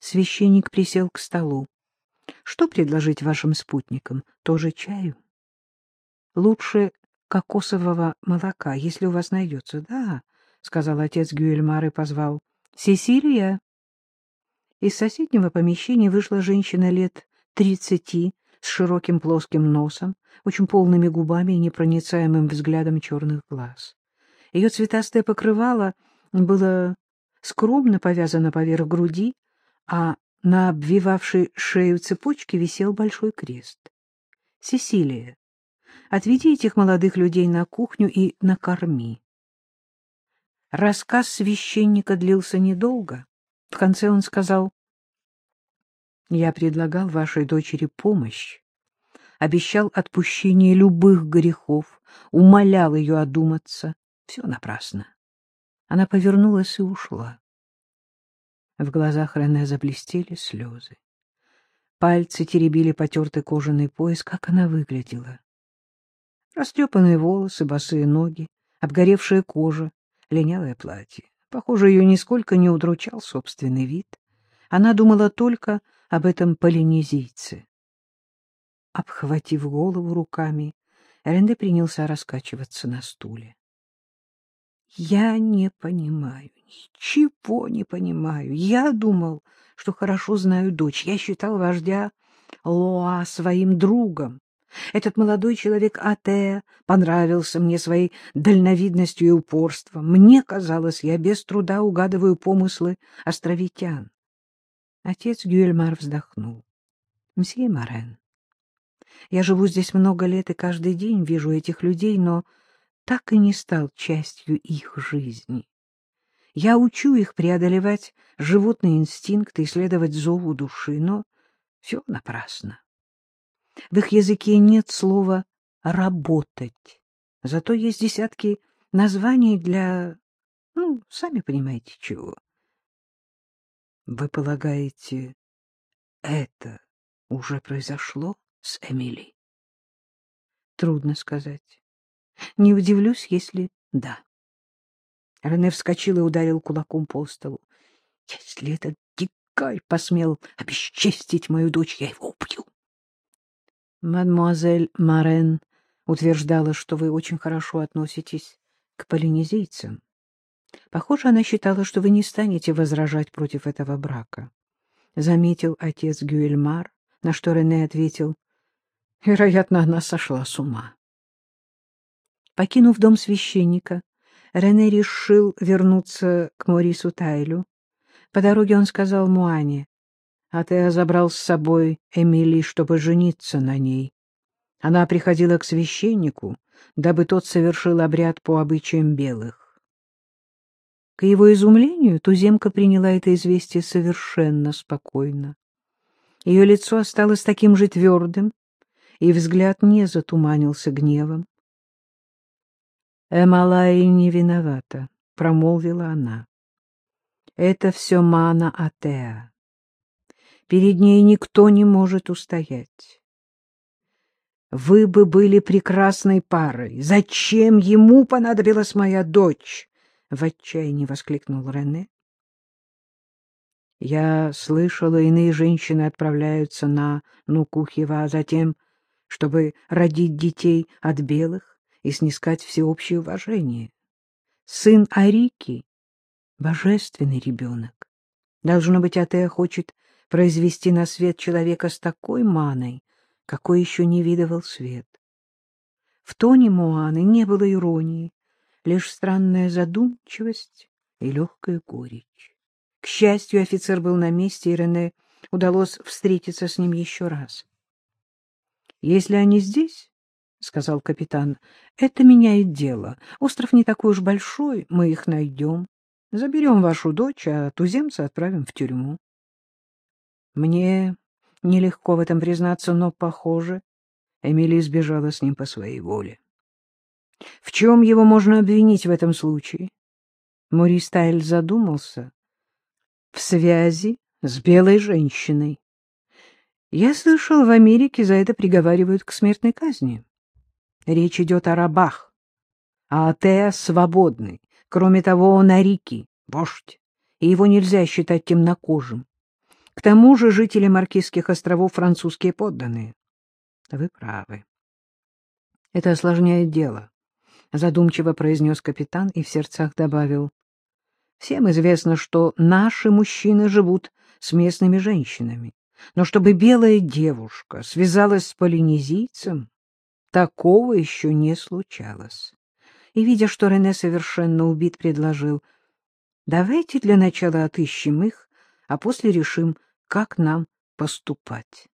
Священник присел к столу. — Что предложить вашим спутникам? Тоже чаю? — Лучше кокосового молока, если у вас найдется. — Да, — сказал отец Гюэльмар и позвал. — Сесилия! Из соседнего помещения вышла женщина лет тридцати с широким плоским носом, очень полными губами и непроницаемым взглядом черных глаз. Ее цветастое покрывало было скромно повязано поверх груди, а на обвивавшей шею цепочке висел большой крест. — Сесилия, отведи этих молодых людей на кухню и накорми. Рассказ священника длился недолго. В конце он сказал, «Я предлагал вашей дочери помощь, обещал отпущение любых грехов, умолял ее одуматься. Все напрасно. Она повернулась и ушла. В глазах Рене заблестели слезы. Пальцы теребили потертый кожаный пояс. Как она выглядела? Растрепанные волосы, босые ноги, обгоревшая кожа, линялое платье. Похоже, ее нисколько не удручал собственный вид. Она думала только об этом полинезийце. Обхватив голову руками, Ренде принялся раскачиваться на стуле. Я не понимаю, ничего не понимаю. Я думал, что хорошо знаю дочь. Я считал вождя Лоа своим другом. Этот молодой человек Атея понравился мне своей дальновидностью и упорством. Мне казалось, я без труда угадываю помыслы островитян. Отец Гюэльмар вздохнул. — Мсье Марен, я живу здесь много лет и каждый день вижу этих людей, но так и не стал частью их жизни. Я учу их преодолевать животные инстинкты, исследовать зову души, но все напрасно. В их языке нет слова «работать», зато есть десятки названий для, ну, сами понимаете, чего. Вы полагаете, это уже произошло с Эмили? Трудно сказать. Не удивлюсь, если да. Рене вскочил и ударил кулаком по столу. Если этот дикарь посмел обесчестить мою дочь, я его убью. Мадемуазель Марен утверждала, что вы очень хорошо относитесь к полинезийцам. Похоже, она считала, что вы не станете возражать против этого брака. Заметил отец Гюэльмар, на что Рене ответил, вероятно, она сошла с ума. Покинув дом священника, Рене решил вернуться к Морису Тайлю. По дороге он сказал Муане, «А ты забрал с собой Эмили, чтобы жениться на ней. Она приходила к священнику, дабы тот совершил обряд по обычаям белых». К его изумлению туземка приняла это известие совершенно спокойно. Ее лицо осталось таким же твердым, и взгляд не затуманился гневом. Эмалай не виновата, — промолвила она. Это все мана Атеа. Перед ней никто не может устоять. Вы бы были прекрасной парой. Зачем ему понадобилась моя дочь? — в отчаянии воскликнул Рене. Я слышала, иные женщины отправляются на Нукухева, а затем, чтобы родить детей от белых, и снискать всеобщее уважение. Сын Арики — божественный ребенок. Должно быть, Атея хочет произвести на свет человека с такой маной, какой еще не видывал свет. В тоне Моаны не было иронии, лишь странная задумчивость и легкая горечь. К счастью, офицер был на месте, и Рене удалось встретиться с ним еще раз. — Если они здесь, — сказал капитан, — это меняет дело. Остров не такой уж большой, мы их найдем. Заберем вашу дочь, а туземца отправим в тюрьму. Мне нелегко в этом признаться, но, похоже, Эмили сбежала с ним по своей воле. В чем его можно обвинить в этом случае? Морис Тайль задумался. В связи с белой женщиной. Я слышал, в Америке за это приговаривают к смертной казни. Речь идет о рабах, а Атеа свободный. Кроме того, он Арики, вождь, и его нельзя считать темнокожим. К тому же жители Маркизских островов французские подданные. Вы правы. Это осложняет дело, — задумчиво произнес капитан и в сердцах добавил. Всем известно, что наши мужчины живут с местными женщинами. Но чтобы белая девушка связалась с полинезийцем, такого еще не случалось. И, видя, что Рене совершенно убит, предложил, давайте для начала отыщем их, а после решим, как нам поступать.